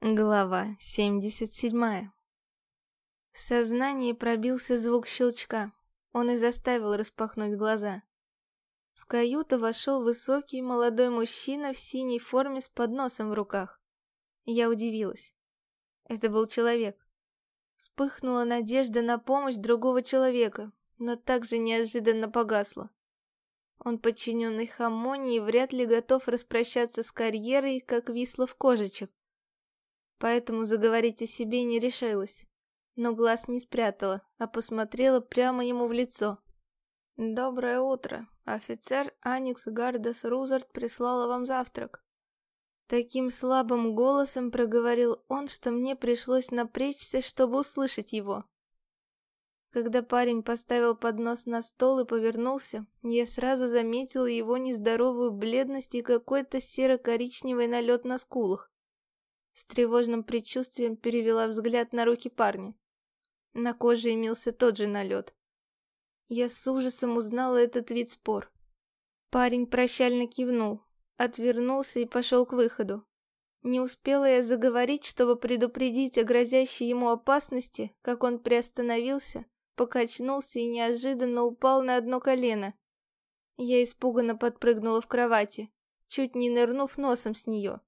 Глава 77 В сознании пробился звук щелчка. Он и заставил распахнуть глаза. В каюту вошел высокий молодой мужчина в синей форме с подносом в руках. Я удивилась. Это был человек. Вспыхнула надежда на помощь другого человека, но также неожиданно погасла. Он подчиненный Хамони и вряд ли готов распрощаться с карьерой, как Вислов Кожичек. Поэтому заговорить о себе не решилась. Но глаз не спрятала, а посмотрела прямо ему в лицо. «Доброе утро. Офицер Аникс Гардес Рузард прислала вам завтрак». Таким слабым голосом проговорил он, что мне пришлось напрячься, чтобы услышать его. Когда парень поставил поднос на стол и повернулся, я сразу заметила его нездоровую бледность и какой-то серо-коричневый налет на скулах. С тревожным предчувствием перевела взгляд на руки парня. На коже имелся тот же налет. Я с ужасом узнала этот вид спор. Парень прощально кивнул, отвернулся и пошел к выходу. Не успела я заговорить, чтобы предупредить о грозящей ему опасности, как он приостановился, покачнулся и неожиданно упал на одно колено. Я испуганно подпрыгнула в кровати, чуть не нырнув носом с нее.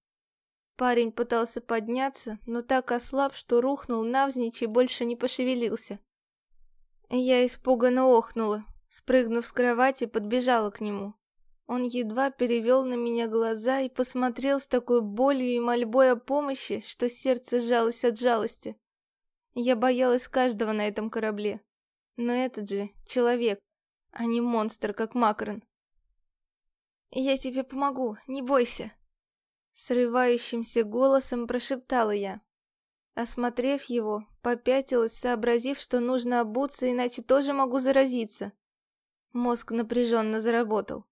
Парень пытался подняться, но так ослаб, что рухнул навзничь и больше не пошевелился. Я испуганно охнула, спрыгнув с кровати, подбежала к нему. Он едва перевел на меня глаза и посмотрел с такой болью и мольбой о помощи, что сердце сжалось от жалости. Я боялась каждого на этом корабле. Но этот же человек, а не монстр, как Макрон. «Я тебе помогу, не бойся!» Срывающимся голосом прошептала я. Осмотрев его, попятилась, сообразив, что нужно обуться, иначе тоже могу заразиться. Мозг напряженно заработал.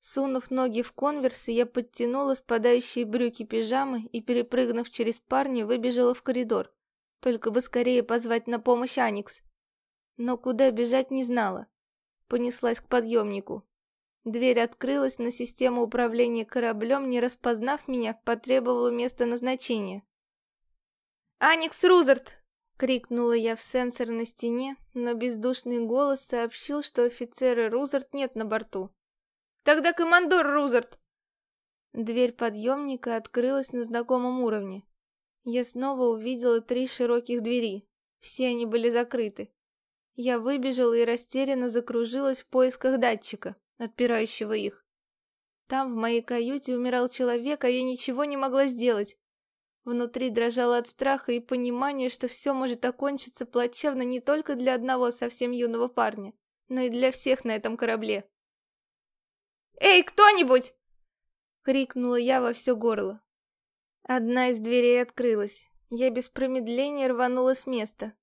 Сунув ноги в конверсы, я подтянула спадающие брюки пижамы и, перепрыгнув через парня, выбежала в коридор. Только бы скорее позвать на помощь Аникс. Но куда бежать не знала. Понеслась к подъемнику. Дверь открылась, но система управления кораблем, не распознав меня, потребовала места назначения. «Аникс Рузерт!» — крикнула я в сенсор на стене, но бездушный голос сообщил, что офицера Рузерт нет на борту. Тогда командор Рузерт!» Дверь подъемника открылась на знакомом уровне. Я снова увидела три широких двери. Все они были закрыты. Я выбежала и растерянно закружилась в поисках датчика, отпирающего их. Там в моей каюте умирал человек, а я ничего не могла сделать. Внутри дрожала от страха и понимания, что все может окончиться плачевно не только для одного совсем юного парня, но и для всех на этом корабле. «Эй, кто-нибудь!» — крикнула я во все горло. Одна из дверей открылась. Я без промедления рванула с места.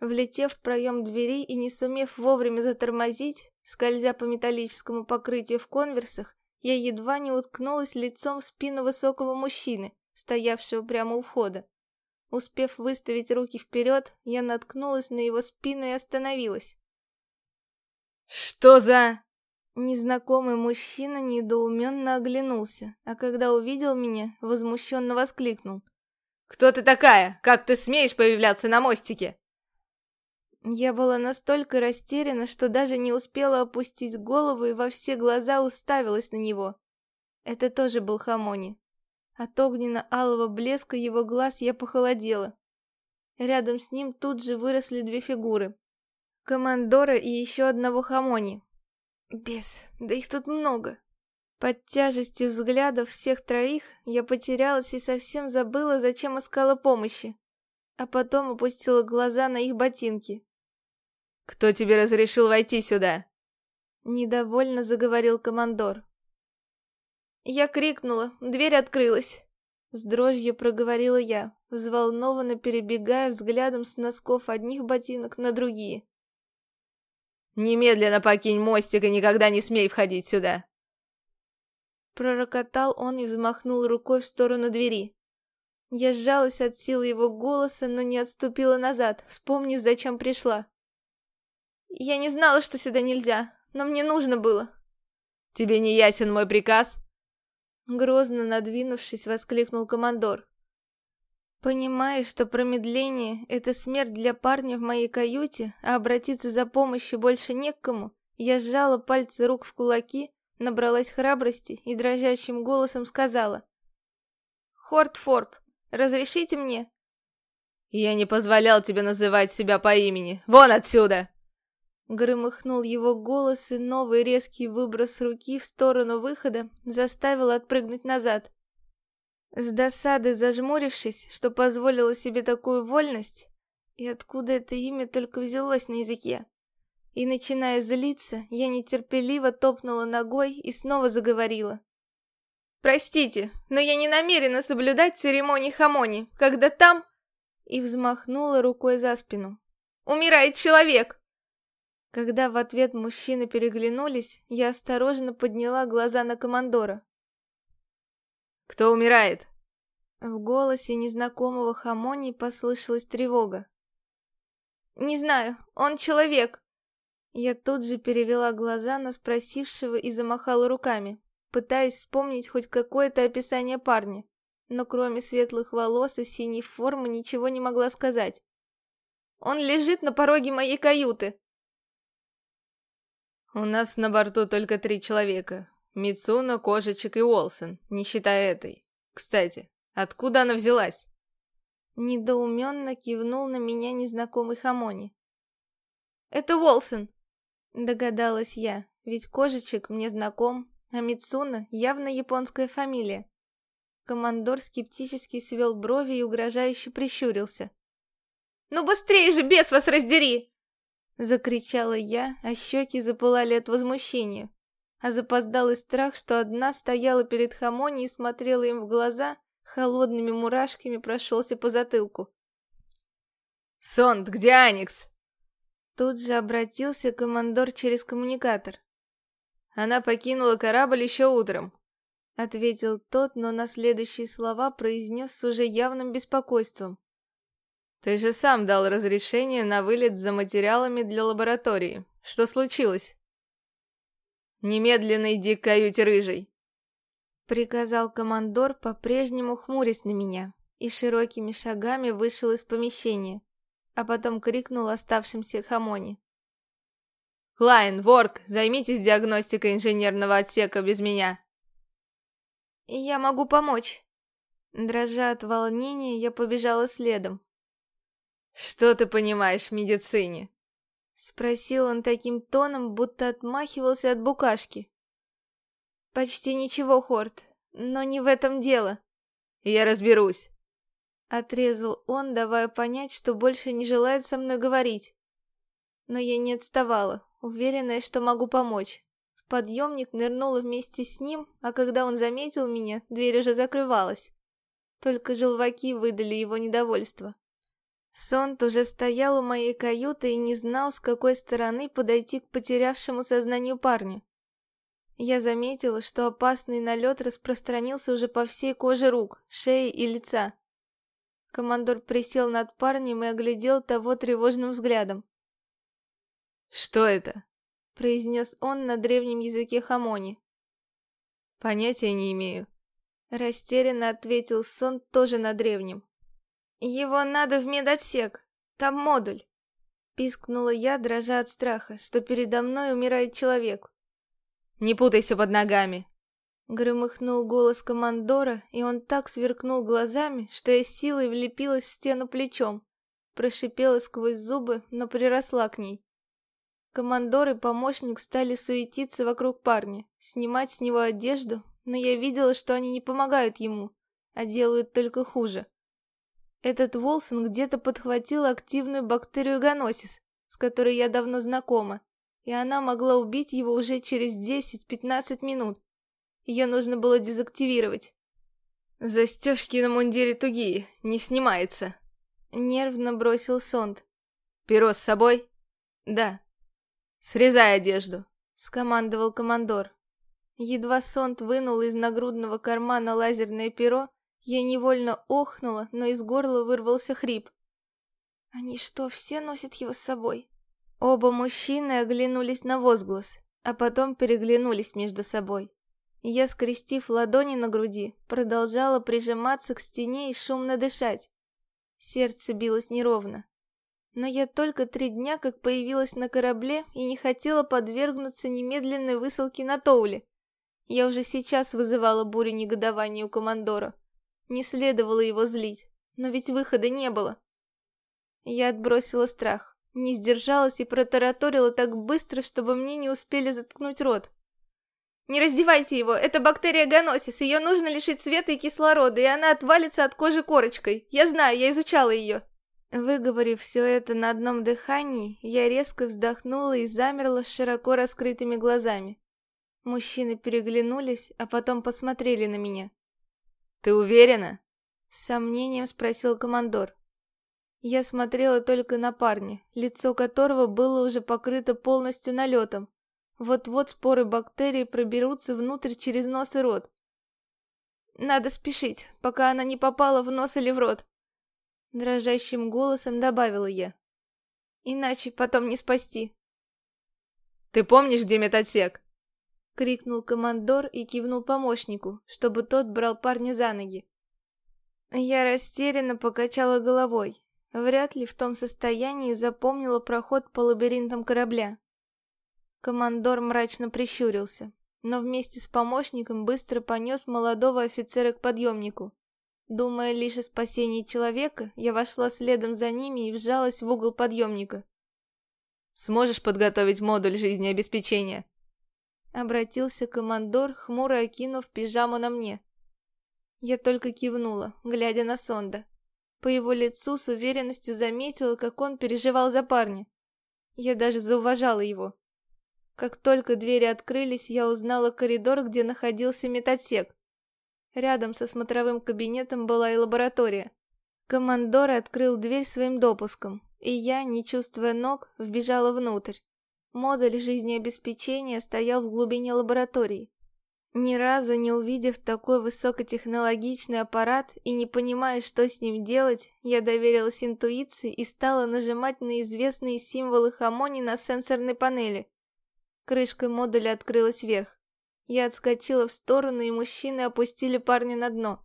Влетев в проем двери и не сумев вовремя затормозить, скользя по металлическому покрытию в конверсах, я едва не уткнулась лицом в спину высокого мужчины, стоявшего прямо у входа. Успев выставить руки вперед, я наткнулась на его спину и остановилась. «Что за...» Незнакомый мужчина недоуменно оглянулся, а когда увидел меня, возмущенно воскликнул. «Кто ты такая? Как ты смеешь появляться на мостике?» Я была настолько растеряна, что даже не успела опустить голову и во все глаза уставилась на него. Это тоже был Хамони. От огненно-алого блеска его глаз я похолодела. Рядом с ним тут же выросли две фигуры. Командора и еще одного Хамони, Бес, да их тут много. Под тяжестью взглядов всех троих я потерялась и совсем забыла, зачем искала помощи. А потом опустила глаза на их ботинки. «Кто тебе разрешил войти сюда?» Недовольно заговорил командор. Я крикнула, дверь открылась. С дрожью проговорила я, взволнованно перебегая взглядом с носков одних ботинок на другие. Немедленно покинь мостик и никогда не смей входить сюда!» Пророкотал он и взмахнул рукой в сторону двери. Я сжалась от силы его голоса, но не отступила назад, вспомнив, зачем пришла. Я не знала, что сюда нельзя, но мне нужно было. «Тебе не ясен мой приказ?» Грозно надвинувшись, воскликнул командор. Понимая, что промедление — это смерть для парня в моей каюте, а обратиться за помощью больше не к кому, я сжала пальцы рук в кулаки, набралась храбрости и дрожащим голосом сказала. «Хорт Форб, разрешите мне?» «Я не позволял тебе называть себя по имени. Вон отсюда!» Громыхнул его голос, и новый резкий выброс руки в сторону выхода заставил отпрыгнуть назад. С досады зажмурившись, что позволила себе такую вольность, и откуда это имя только взялось на языке. И начиная злиться, я нетерпеливо топнула ногой и снова заговорила. «Простите, но я не намерена соблюдать церемонии хамони, когда там...» И взмахнула рукой за спину. «Умирает человек!» Когда в ответ мужчины переглянулись, я осторожно подняла глаза на командора. «Кто умирает?» В голосе незнакомого Хамони послышалась тревога. «Не знаю, он человек!» Я тут же перевела глаза на спросившего и замахала руками, пытаясь вспомнить хоть какое-то описание парня, но кроме светлых волос и синей формы ничего не могла сказать. «Он лежит на пороге моей каюты!» «У нас на борту только три человека. Мицуна, Кожичек и Уолсон, не считая этой. Кстати, откуда она взялась? Недоуменно кивнул на меня незнакомый Хамони. «Это Уолсон!» Догадалась я, ведь Кожичек мне знаком, а Мицуна явно японская фамилия. Командор скептически свел брови и угрожающе прищурился. «Ну быстрее же, бес вас раздери!» Закричала я, а щеки запылали от возмущения а запоздалый страх, что одна стояла перед Хамони и смотрела им в глаза, холодными мурашками прошелся по затылку. «Сонд, где Аникс?» Тут же обратился командор через коммуникатор. «Она покинула корабль еще утром», — ответил тот, но на следующие слова произнес с уже явным беспокойством. «Ты же сам дал разрешение на вылет за материалами для лаборатории. Что случилось?» Немедленно иди к каюте рыжей!» Приказал командор, по-прежнему хмурясь на меня, и широкими шагами вышел из помещения, а потом крикнул оставшимся хамоне. «Клайн, Ворк, займитесь диагностикой инженерного отсека без меня!» «Я могу помочь!» Дрожа от волнения, я побежала следом. «Что ты понимаешь в медицине?» Спросил он таким тоном, будто отмахивался от букашки. Почти ничего, Хорт, но не в этом дело. Я разберусь. Отрезал он, давая понять, что больше не желает со мной говорить. Но я не отставала, уверенная, что могу помочь. В подъемник нырнула вместе с ним, а когда он заметил меня, дверь уже закрывалась. Только желваки выдали его недовольство. Сонт уже стоял у моей каюты и не знал, с какой стороны подойти к потерявшему сознанию парню. Я заметила, что опасный налет распространился уже по всей коже рук, шеи и лица. Командор присел над парнем и оглядел того тревожным взглядом. «Что это?» — произнес он на древнем языке хамони. «Понятия не имею», — растерянно ответил Сон тоже на древнем. «Его надо в медотсек, там модуль!» Пискнула я, дрожа от страха, что передо мной умирает человек. «Не путайся под ногами!» Громыхнул голос командора, и он так сверкнул глазами, что я силой влепилась в стену плечом. Прошипела сквозь зубы, но приросла к ней. Командор и помощник стали суетиться вокруг парня, снимать с него одежду, но я видела, что они не помогают ему, а делают только хуже. Этот Волсон где-то подхватил активную бактерию гоносис, с которой я давно знакома, и она могла убить его уже через 10-15 минут. Ее нужно было дезактивировать. «Застежки на мундире тугие, не снимается», — нервно бросил Сонд. «Перо с собой?» «Да». «Срезай одежду», — скомандовал командор. Едва Сонд вынул из нагрудного кармана лазерное перо, я невольно охнула, но из горла вырвался хрип. Они что, все носят его с собой? Оба мужчины оглянулись на возглас, а потом переглянулись между собой. Я, скрестив ладони на груди, продолжала прижиматься к стене и шумно дышать, Сердце билось неровно. Но я только три дня как появилась на корабле и не хотела подвергнуться немедленной высылке на Тоуле. Я уже сейчас вызывала бурю негодования у командора. Не следовало его злить, но ведь выхода не было. Я отбросила страх, не сдержалась и протараторила так быстро, чтобы мне не успели заткнуть рот. «Не раздевайте его, это бактерия Ганосис, ее нужно лишить света и кислорода, и она отвалится от кожи корочкой. Я знаю, я изучала ее». Выговорив все это на одном дыхании, я резко вздохнула и замерла с широко раскрытыми глазами. Мужчины переглянулись, а потом посмотрели на меня. «Ты уверена?» С сомнением спросил командор. Я смотрела только на парня, лицо которого было уже покрыто полностью налетом. Вот-вот споры бактерий проберутся внутрь через нос и рот. Надо спешить, пока она не попала в нос или в рот. Дрожащим голосом добавила я. Иначе потом не спасти. Ты помнишь, где медотсек? — крикнул командор и кивнул помощнику, чтобы тот брал парня за ноги. Я растерянно покачала головой. Вряд ли в том состоянии запомнила проход по лабиринтам корабля. Командор мрачно прищурился, но вместе с помощником быстро понес молодого офицера к подъемнику. Думая лишь о спасении человека, я вошла следом за ними и вжалась в угол подъемника. «Сможешь подготовить модуль жизнеобеспечения?» Обратился командор, хмуро окинув пижаму на мне. Я только кивнула, глядя на Сонда. По его лицу с уверенностью заметила, как он переживал за парня. Я даже зауважала его. Как только двери открылись, я узнала коридор, где находился метатсек. Рядом со смотровым кабинетом была и лаборатория. Командор открыл дверь своим допуском, и я, не чувствуя ног, вбежала внутрь. Модуль жизнеобеспечения стоял в глубине лаборатории. Ни разу не увидев такой высокотехнологичный аппарат и не понимая, что с ним делать, я доверилась интуиции и стала нажимать на известные символы Хамони на сенсорной панели. Крышка модуля открылась вверх. Я отскочила в сторону, и мужчины опустили парня на дно.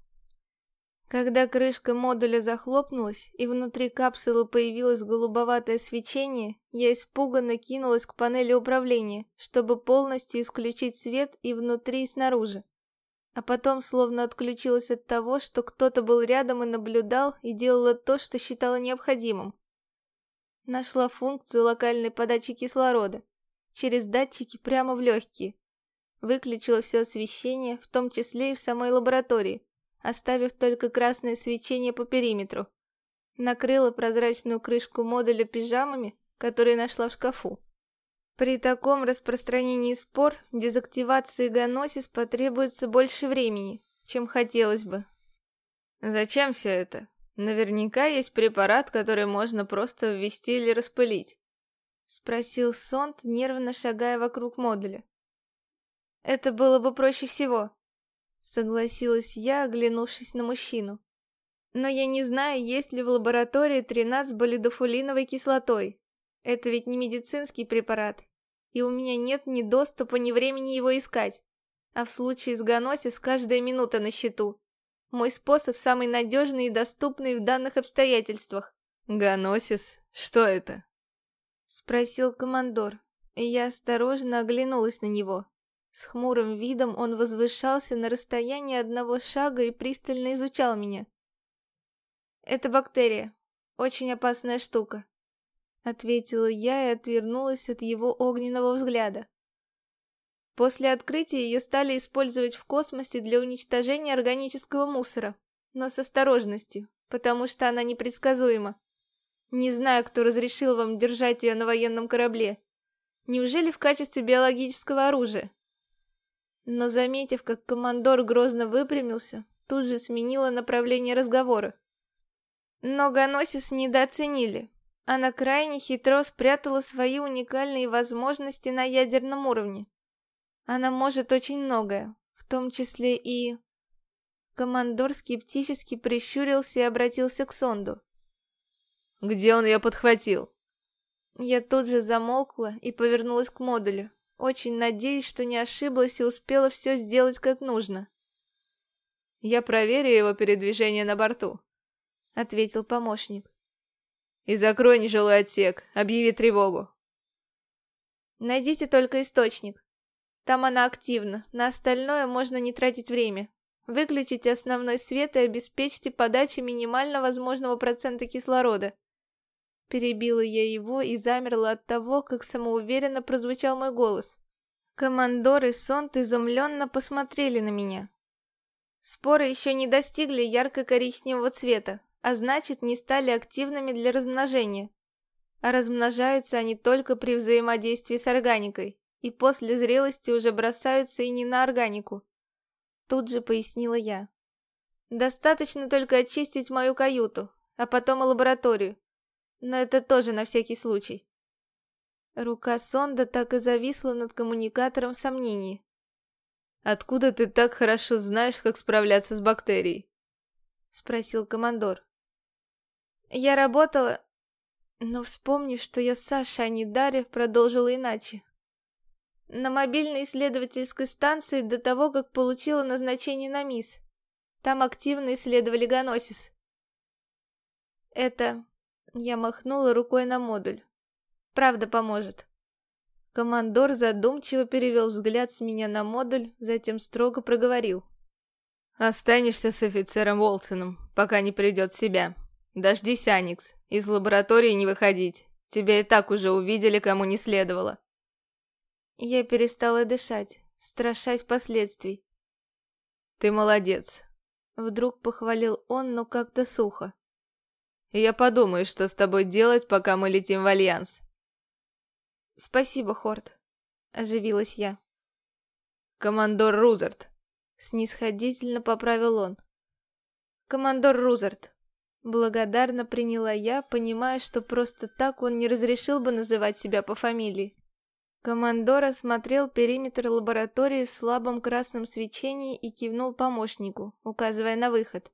Когда крышка модуля захлопнулась и внутри капсулы появилось голубоватое свечение, я испуганно кинулась к панели управления, чтобы полностью исключить свет и внутри, и снаружи. А потом словно отключилась от того, что кто-то был рядом и наблюдал, и делала то, что считала необходимым. Нашла функцию локальной подачи кислорода через датчики прямо в легкие. Выключила все освещение, в том числе и в самой лаборатории, оставив только красное свечение по периметру. Накрыла прозрачную крышку модуля пижамами, которые нашла в шкафу. При таком распространении спор дезактивации Ганосис потребуется больше времени, чем хотелось бы. Зачем все это? Наверняка есть препарат, который можно просто ввести или распылить. Спросил Сонт, нервно шагая вокруг модуля. Это было бы проще всего. Согласилась я, оглянувшись на мужчину. Но я не знаю, есть ли в лаборатории 13 с болидофулиновой кислотой. Это ведь не медицинский препарат. И у меня нет ни доступа, ни времени его искать. А в случае с Ганосис каждая минута на счету. Мой способ самый надежный и доступный в данных обстоятельствах. Ганосис? Что это? Спросил командор, и я осторожно оглянулась на него. С хмурым видом он возвышался на расстоянии одного шага и пристально изучал меня. «Это бактерия. Очень опасная штука», — ответила я и отвернулась от его огненного взгляда. После открытия ее стали использовать в космосе для уничтожения органического мусора, но с осторожностью, потому что она непредсказуема. Не знаю, кто разрешил вам держать ее на военном корабле. Неужели в качестве биологического оружия? Но, заметив, как командор грозно выпрямился, тут же сменила направление разговора. Но Ганосис недооценили. Она крайне хитро спрятала свои уникальные возможности на ядерном уровне. Она может очень многое, в том числе и... Командор скептически прищурился и обратился к Сонду. «Где он ее подхватил?» Я тут же замолкла и повернулась к модулю. Очень надеюсь, что не ошиблась и успела все сделать как нужно. Я проверю его передвижение на борту. ответил помощник. И закрой нежилой отсек, объяви тревогу. Найдите только источник. Там она активна, на остальное можно не тратить время. Выключите основной свет и обеспечьте подачу минимально возможного процента кислорода. Перебила я его и замерла от того, как самоуверенно прозвучал мой голос. Командор и Сонт изумленно посмотрели на меня. Споры еще не достигли ярко-коричневого цвета, а значит не стали активными для размножения. А размножаются они только при взаимодействии с органикой, и после зрелости уже бросаются и не на органику. Тут же пояснила я. Достаточно только очистить мою каюту, а потом и лабораторию. Но это тоже на всякий случай. Рука сонда так и зависла над коммуникатором в сомнении. «Откуда ты так хорошо знаешь, как справляться с бактерией?» Спросил командор. Я работала... Но вспомнив, что я Саша, а не Дарья, продолжила иначе. На мобильной исследовательской станции до того, как получила назначение на МИС. Там активно исследовали Ганосис. Это... Я махнула рукой на модуль. Правда поможет. Командор задумчиво перевел взгляд с меня на модуль, затем строго проговорил. «Останешься с офицером Волсоном, пока не придет в себя. Дождись, Аникс, из лаборатории не выходить. Тебя и так уже увидели, кому не следовало». Я перестала дышать, страшась последствий. «Ты молодец», — вдруг похвалил он, но как-то сухо. «Я подумаю, что с тобой делать, пока мы летим в Альянс». «Спасибо, Хорт», — оживилась я. «Командор Рузерт», — снисходительно поправил он. «Командор Рузерт». Благодарно приняла я, понимая, что просто так он не разрешил бы называть себя по фамилии. Командор осмотрел периметр лаборатории в слабом красном свечении и кивнул помощнику, указывая на выход.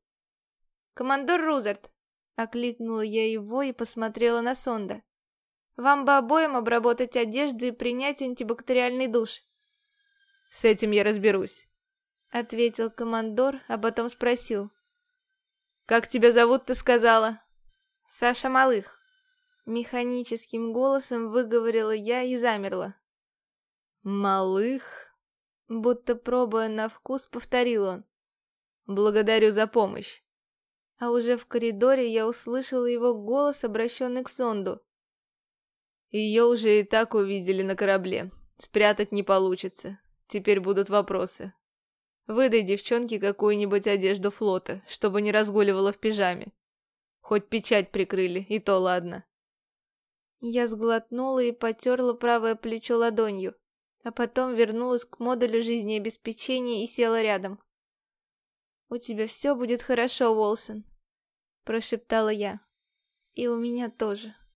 «Командор Рузерт!» — окликнула я его и посмотрела на Сонда. Вам бы обоим обработать одежду и принять антибактериальный душ. С этим я разберусь, ответил командор, а потом спросил. Как тебя зовут, ты сказала? Саша Малых. Механическим голосом выговорила я и замерла. Малых? Будто пробуя на вкус, повторил он. Благодарю за помощь. А уже в коридоре я услышала его голос, обращенный к сонду. Ее уже и так увидели на корабле. Спрятать не получится. Теперь будут вопросы. Выдай девчонке какую-нибудь одежду флота, чтобы не разгуливала в пижаме. Хоть печать прикрыли, и то ладно. Я сглотнула и потерла правое плечо ладонью, а потом вернулась к модулю жизнеобеспечения и села рядом. «У тебя все будет хорошо, Уолсон», — прошептала я. «И у меня тоже».